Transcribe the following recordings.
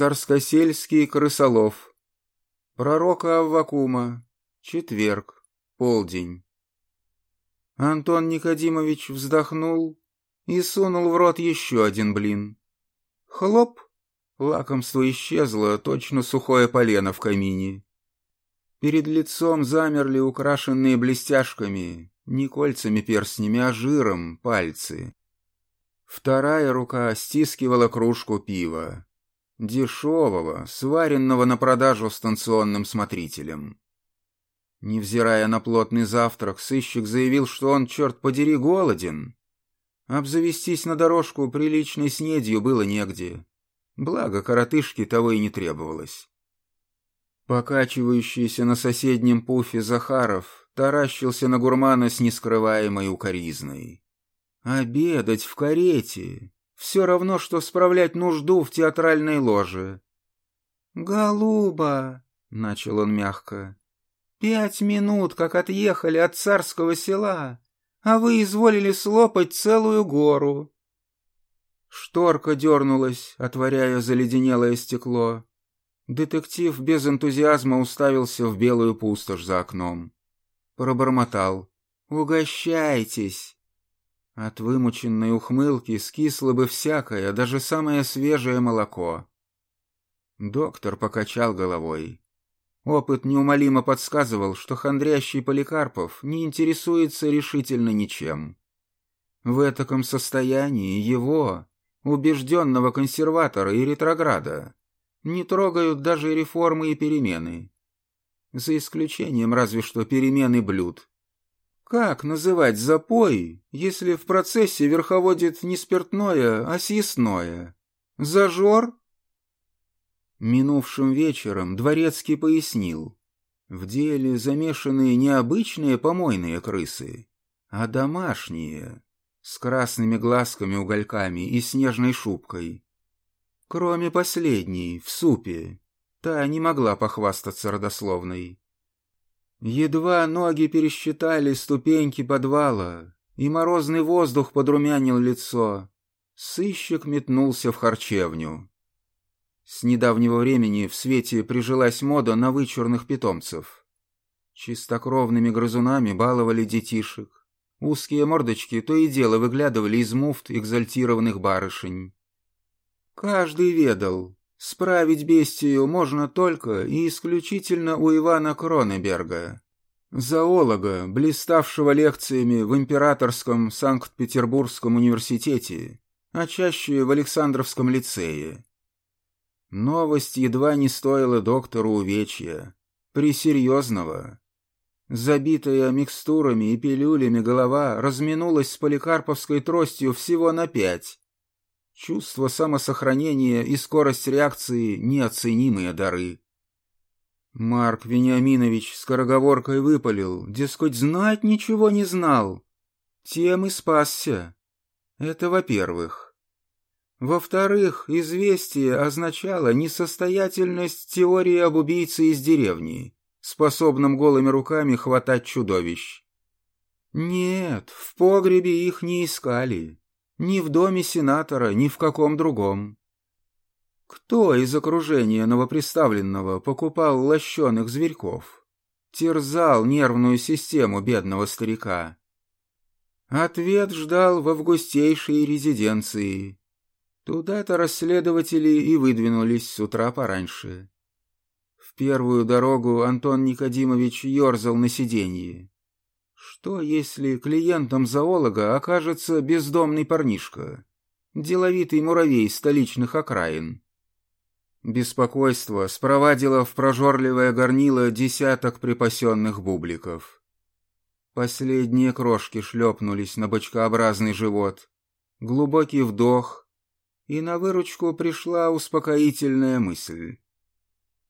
Царскосельский крысолов. Пророка Аввакума. Четверг. Полдень. Антон Никодимович вздохнул и сунул в рот еще один блин. Хлоп! Лакомство исчезло, точно сухое полено в камине. Перед лицом замерли украшенные блестяшками, не кольцами-перстнями, а жиром, пальцы. Вторая рука стискивала кружку пива дешевого, сваренного на продажу станционным смотрителем. Невзирая на плотный завтрак, сыщик заявил, что он, черт подери, голоден. Обзавестись на дорожку приличной снедью было негде. Благо, коротышке того и не требовалось. Покачивающийся на соседнем пуфе Захаров таращился на гурмана с нескрываемой укоризной. «Обедать в карете! Все равно, что справлять нужду в театральной ложе. «Голуба!» — начал он мягко. «Пять минут, как отъехали от царского села, а вы изволили слопать целую гору». Шторка дернулась, отворяя заледенелое стекло. Детектив без энтузиазма уставился в белую пустошь за окном. Пробормотал. «Угощайтесь!» От вымученной ухмылки скисло бы всякое, даже самое свежее молоко. Доктор покачал головой. Опыт неумолимо подсказывал, что хандрящий Поликарпов не интересуется решительно ничем. В таком состоянии его, убежденного консерватора и ретрограда, не трогают даже реформы и перемены. За исключением разве что перемены блюд. Как называть запой, если в процессе верховодит не спиртное, а съестное? Зажор? Минувшим вечером Дворецкий пояснил. В деле замешаны не обычные помойные крысы, а домашние, с красными глазками-угольками и снежной шубкой. Кроме последней, в супе, та не могла похвастаться родословной. Едва ноги пересчитали ступеньки подвала, и морозный воздух подрумянил лицо. Сыщик метнулся в харчевню. С недавнего времени в свете прижилась мода на вычурных питомцев. Чистокровными грызунами баловали детишек. Узкие мордочки то и дело выглядывали из муфт экзальтированных барышень. Каждый ведал, Справить бестию можно только и исключительно у Ивана Кронеберга, зоолога, блиставшего лекциями в Императорском Санкт-Петербургском университете, а чаще в Александровском лицее. Новость едва не стоила доктору увечья, присерьезного. Забитая микстурами и пилюлями голова разминулась с поликарповской тростью всего на пять, Чувство самосохранения и скорость реакции — неоценимые дары. Марк Вениаминович скороговоркой выпалил, дескать, знать ничего не знал. Тем и спасся. Это во-первых. Во-вторых, известие означало несостоятельность теории об убийце из деревни, способном голыми руками хватать чудовищ. Нет, в погребе их не искали. Ни в доме сенатора, ни в каком другом. Кто из окружения новоприставленного покупал лощеных зверьков? Терзал нервную систему бедного старика. Ответ ждал в августейшей резиденции. Туда-то расследователи и выдвинулись с утра пораньше. В первую дорогу Антон Никодимович ерзал на сиденье. Что, если клиентом зоолога окажется бездомный парнишка, деловитый муравей столичных окраин? Беспокойство спровадило в прожорливое горнило десяток припасенных бубликов. Последние крошки шлепнулись на бочкообразный живот. Глубокий вдох, и на выручку пришла успокоительная мысль.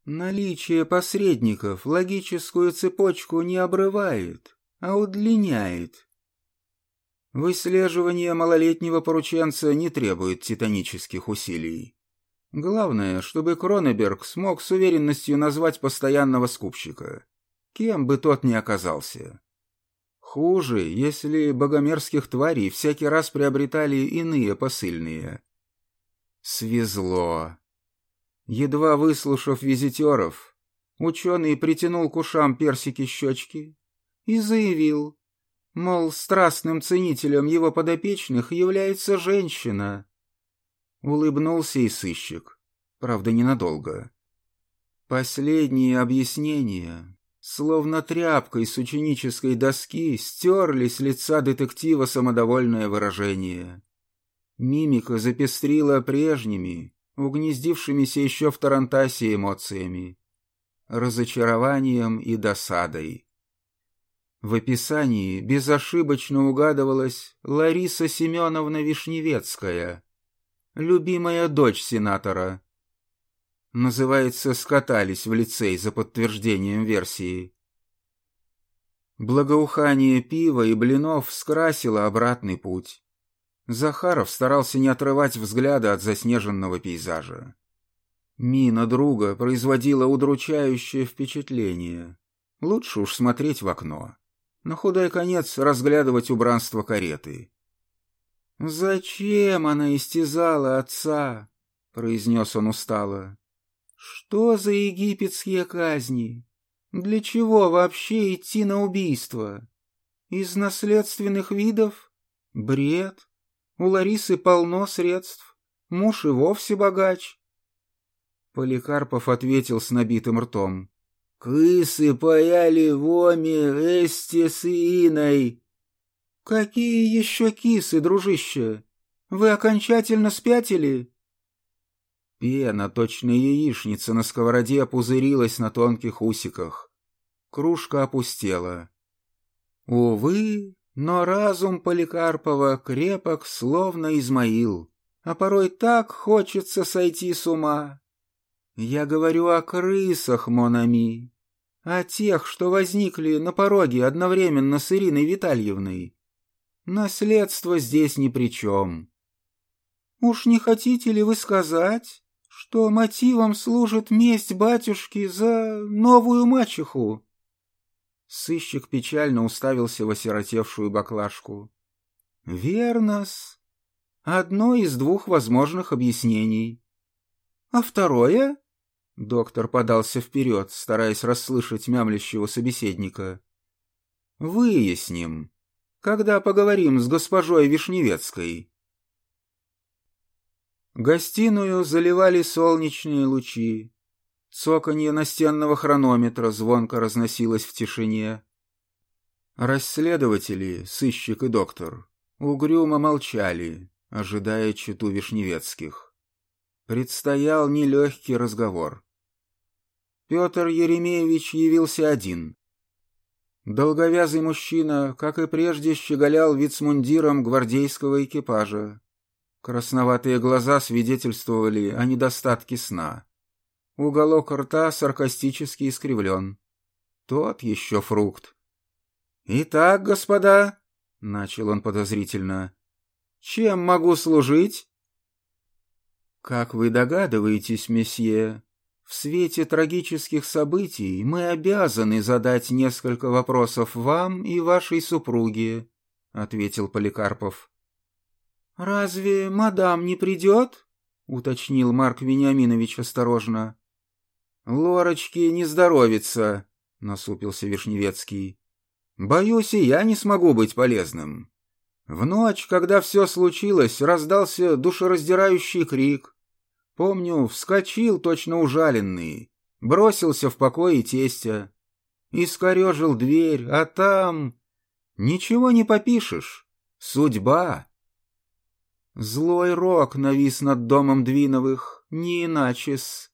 Наличие посредников логическую цепочку не обрывает а удлиняет. Выслеживание малолетнего порученца не требует титанических усилий. Главное, чтобы Кронеберг смог с уверенностью назвать постоянного скупщика, кем бы тот ни оказался. Хуже, если богомерзких тварей всякий раз приобретали иные посыльные. Свезло. Едва выслушав визитеров, ученый притянул к ушам персики щечки и заявил, мол, страстным ценителем его подопечных является женщина. Улыбнулся и сыщик, правда, ненадолго. Последние объяснения, словно тряпкой с ученической доски, стерли с лица детектива самодовольное выражение. Мимика запестрила прежними, угнездившимися еще в Тарантасе эмоциями, разочарованием и досадой. В описании безошибочно угадывалась Лариса Семеновна Вишневецкая, любимая дочь сенатора. Называется, скатались в лицей за подтверждением версии. Благоухание пива и блинов скрасило обратный путь. Захаров старался не отрывать взгляда от заснеженного пейзажа. Мина друга производила удручающее впечатление. Лучше уж смотреть в окно. На худой конец разглядывать убранство кареты. «Зачем она истязала отца?» — произнес он устало. «Что за египетские казни? Для чего вообще идти на убийство? Из наследственных видов? Бред!» У Ларисы полно средств. Муж и вовсе богач. Поликарпов ответил с набитым ртом. «Крысы паяли в оме эсте с иной». «Какие еще кисы, дружище? Вы окончательно спятили?» Пена, точно яичница на сковороде, опузырилась на тонких усиках. Кружка опустела. Увы, но разум Поликарпова крепок, словно Измаил, а порой так хочется сойти с ума. Я говорю о крысах, Монами, о тех, что возникли на пороге одновременно с Ириной Витальевной. Наследство здесь ни при чем. Уж не хотите ли вы сказать, что мотивом служит месть батюшки за новую мачеху? Сыщик печально уставился в осиротевшую баклажку. «Верно-с. Одно из двух возможных объяснений. А второе?» Доктор подался вперед, стараясь расслышать мямлящего собеседника. «Выясним, когда поговорим с госпожой Вишневецкой». Гостиную заливали солнечные лучи. Цоканье настенного хронометра звонко разносилось в тишине. Расследователи, сыщик и доктор, угрюмо молчали, ожидая читу Вишневецких. Предстоял нелегкий разговор. Петр Еремеевич явился один. Долговязый мужчина, как и прежде, щеголял вицмундиром гвардейского экипажа. Красноватые глаза свидетельствовали о недостатке сна. Уголок рта саркастически искривлен. Тот еще фрукт. «Итак, господа», — начал он подозрительно, — «чем могу служить?» «Как вы догадываетесь, месье, в свете трагических событий мы обязаны задать несколько вопросов вам и вашей супруге», — ответил Поликарпов. «Разве мадам не придет?» — уточнил Марк Вениаминович осторожно. «Лорочке не здоровится», — насупился Вишневецкий. «Боюсь, и я не смогу быть полезным». В ночь, когда все случилось, раздался душераздирающий крик. Помню, вскочил точно ужаленный, бросился в покое тестя. Искорежил дверь, а там... Ничего не попишешь. Судьба. Злой рок навис над домом Двиновых, не иначе-с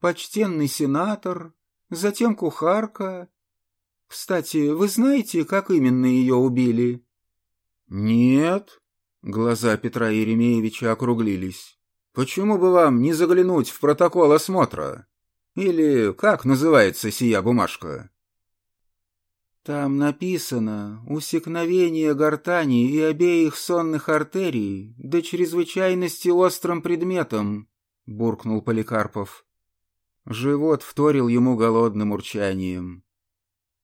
почтенный сенатор, затем кухарка. Кстати, вы знаете, как именно ее убили? Нет. Глаза Петра Еремеевича округлились. Почему бы вам не заглянуть в протокол осмотра? Или как называется сия бумажка? Там написано «усекновение гортани и обеих сонных артерий до чрезвычайности острым предметом», — буркнул Поликарпов. Живот вторил ему голодным урчанием.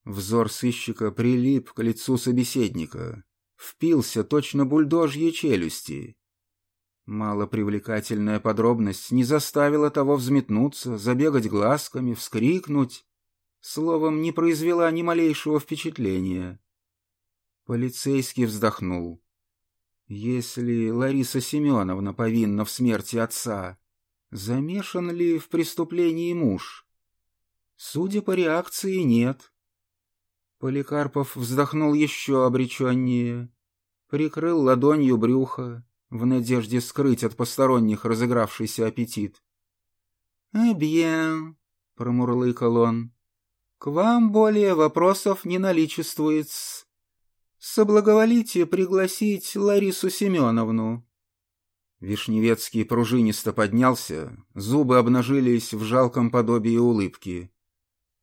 Взор сыщика прилип к лицу собеседника, впился точно бульдожьи челюсти. Малопривлекательная подробность не заставила того взметнуться, забегать глазками, вскрикнуть. Словом, не произвела ни малейшего впечатления. Полицейский вздохнул. Если Лариса Семеновна повинна в смерти отца, замешан ли в преступлении муж? Судя по реакции, нет. Поликарпов вздохнул еще обреченнее, прикрыл ладонью брюхо, в надежде скрыть от посторонних разыгравшийся аппетит. «Eh bien», — промурлыкал он, — «к вам более вопросов не наличествует. Соблаговолите пригласить Ларису Семеновну». Вишневецкий пружинисто поднялся, зубы обнажились в жалком подобии улыбки.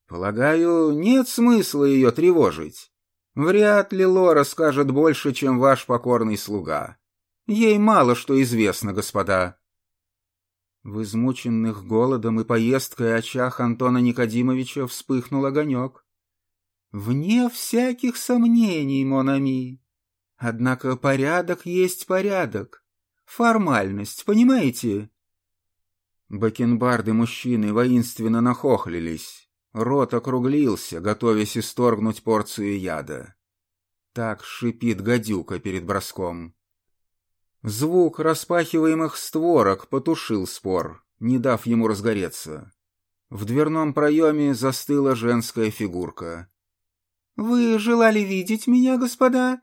«Полагаю, нет смысла ее тревожить. Вряд ли Лора скажет больше, чем ваш покорный слуга. Ей мало что известно, господа». В измученных голодом и поездкой очах Антона Никодимовича вспыхнул огонек. «Вне всяких сомнений, Монами. Однако порядок есть порядок. Формальность, понимаете?» Бакенбарды мужчины воинственно нахохлились. Рот округлился, готовясь исторгнуть порцию яда. Так шипит гадюка перед броском. Звук распахиваемых створок потушил спор, не дав ему разгореться. В дверном проеме застыла женская фигурка. «Вы желали видеть меня, господа?»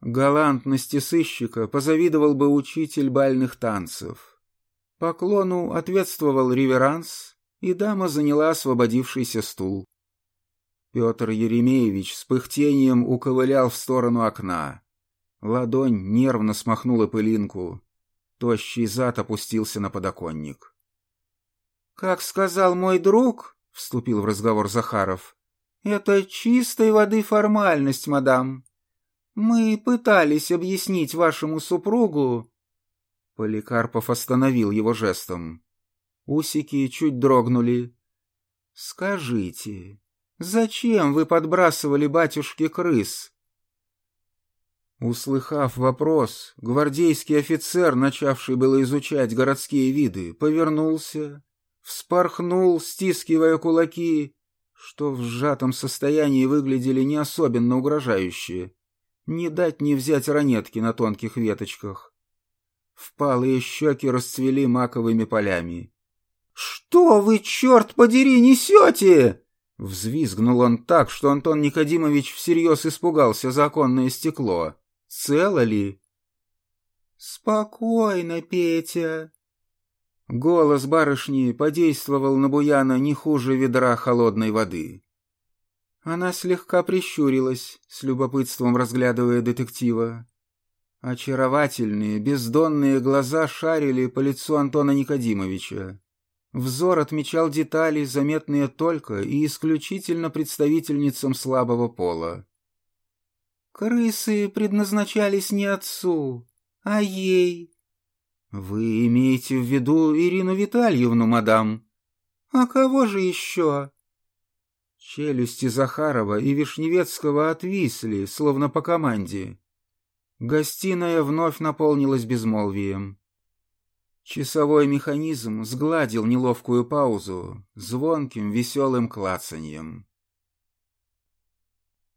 Галантности сыщика позавидовал бы учитель бальных танцев. Поклону ответствовал реверанс, и дама заняла освободившийся стул. Петр Еремеевич с пыхтением уковылял в сторону окна. Ладонь нервно смахнула пылинку. Тощий зад опустился на подоконник. «Как сказал мой друг», — вступил в разговор Захаров, — «это чистой воды формальность, мадам. Мы пытались объяснить вашему супругу...» Поликарпов остановил его жестом. Усики чуть дрогнули. «Скажите, зачем вы подбрасывали батюшке крыс?» Услыхав вопрос, гвардейский офицер, начавший было изучать городские виды, повернулся, вспорхнул, стискивая кулаки, что в сжатом состоянии выглядели не особенно угрожающе. Не дать не взять ранетки на тонких веточках. Впалые щеки расцвели маковыми полями. «Что вы, черт подери, несете?» Взвизгнул он так, что Антон Никодимович всерьез испугался за оконное стекло. Цело ли? «Спокойно, Петя!» Голос барышни подействовал на Буяна не хуже ведра холодной воды. Она слегка прищурилась, с любопытством разглядывая детектива. Очаровательные, бездонные глаза шарили по лицу Антона Никодимовича. Взор отмечал детали, заметные только и исключительно представительницам слабого пола. Крысы предназначались не отцу, а ей. Вы имеете в виду Ирину Витальевну, мадам? А кого же еще? Челюсти Захарова и Вишневецкого отвисли, словно по команде. Гостиная вновь наполнилась безмолвием. Часовой механизм сгладил неловкую паузу звонким веселым клацаньем.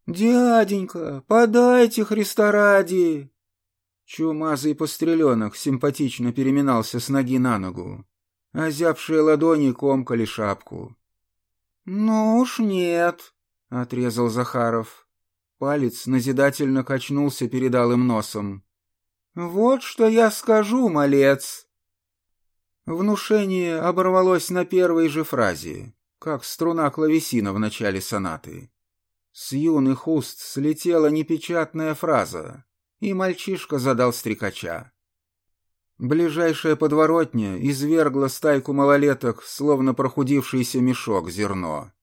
«Дяденька, подайте Христа ради!» Чумазый постреленок симпатично переминался с ноги на ногу. Озябшие ладони комкали шапку. «Ну уж нет», — отрезал Захаров. Палец назидательно качнулся перед алым носом. «Вот что я скажу, малец!» Внушение оборвалось на первой же фразе, как струна клавесина в начале сонаты. С юных уст слетела непечатная фраза, и мальчишка задал стрекача. Ближайшая подворотня извергла стайку малолеток, словно прохудившийся мешок зерно.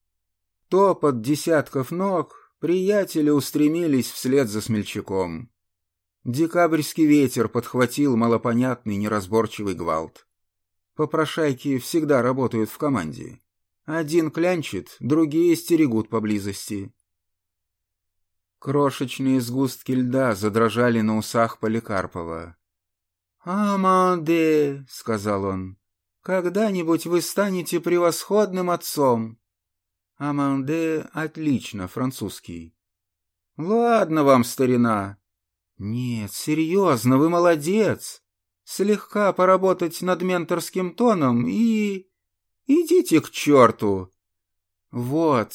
Топот десятков ног, приятели устремились вслед за смельчаком. Декабрьский ветер подхватил малопонятный неразборчивый гвалт. Попрошайки всегда работают в команде. Один клянчит, другие стерегут поблизости. Крошечные сгустки льда задрожали на усах Поликарпова. «Аманде», — сказал он, — «когда-нибудь вы станете превосходным отцом». «Аманде» — отлично, французский. «Ладно вам, старина». «Нет, серьезно, вы молодец. Слегка поработать над менторским тоном и... Идите к черту!» «Вот,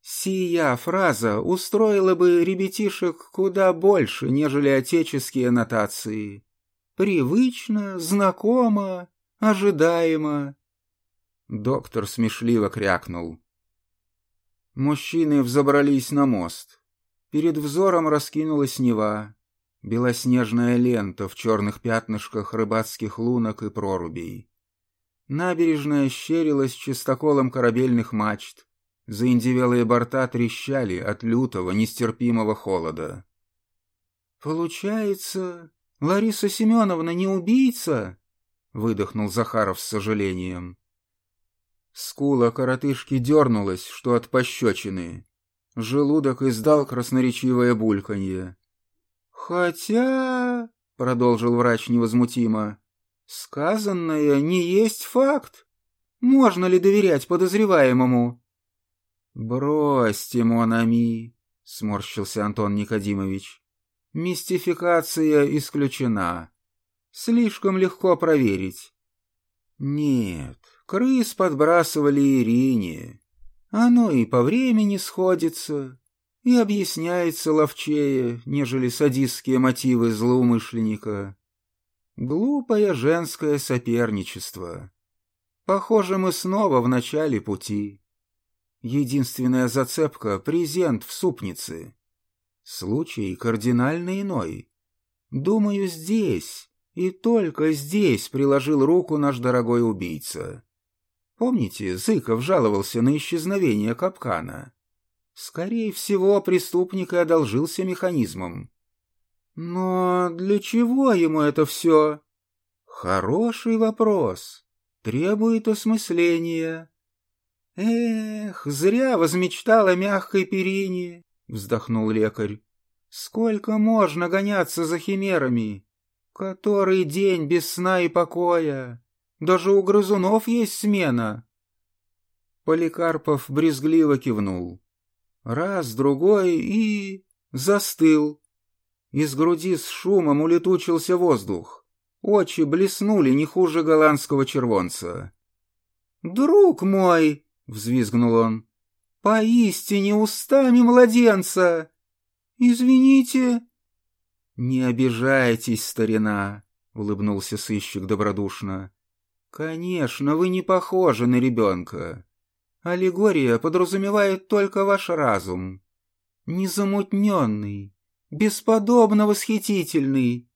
сия фраза устроила бы ребятишек куда больше, нежели отеческие нотации. Привычно, знакомо, ожидаемо». Доктор смешливо крякнул. Мужчины взобрались на мост. Перед взором раскинулась Нева, белоснежная лента в черных пятнышках рыбацких лунок и прорубей. Набережная щерилась чистоколом корабельных мачт, заиндевелые борта трещали от лютого, нестерпимого холода. «Получается, Лариса Семеновна не убийца?» — выдохнул Захаров с сожалением. Скула коротышки дернулась, что от пощечины. Желудок издал красноречивое бульканье. «Хотя...» — продолжил врач невозмутимо. «Сказанное не есть факт. Можно ли доверять подозреваемому?» «Бросьте, Монами», — сморщился Антон Никодимович. «Мистификация исключена. Слишком легко проверить». «Нет, крыс подбрасывали Ирине. Оно и по времени сходится, и объясняется ловчее, нежели садистские мотивы злоумышленника. Глупое женское соперничество. Похоже, мы снова в начале пути. Единственная зацепка — презент в супнице. Случай кардинально иной. Думаю, здесь, и только здесь приложил руку наш дорогой убийца. Помните, Зыков жаловался на исчезновение капкана? Скорее всего, преступник и одолжился механизмом. Но для чего ему это все? Хороший вопрос. Требует осмысления. Эх, зря возмечтал о мягкой перине, вздохнул лекарь. Сколько можно гоняться за химерами? Который день без сна и покоя? Даже у грызунов есть смена. Поликарпов брезгливо кивнул. Раз, другой и... застыл. Из груди с шумом улетучился воздух. Очи блеснули не хуже голландского червонца. «Друг мой!» — взвизгнул он. «Поистине устами младенца! Извините!» «Не обижайтесь, старина!» — улыбнулся сыщик добродушно. «Конечно, вы не похожи на ребенка. Аллегория подразумевает только ваш разум. Незамутненный, бесподобно восхитительный.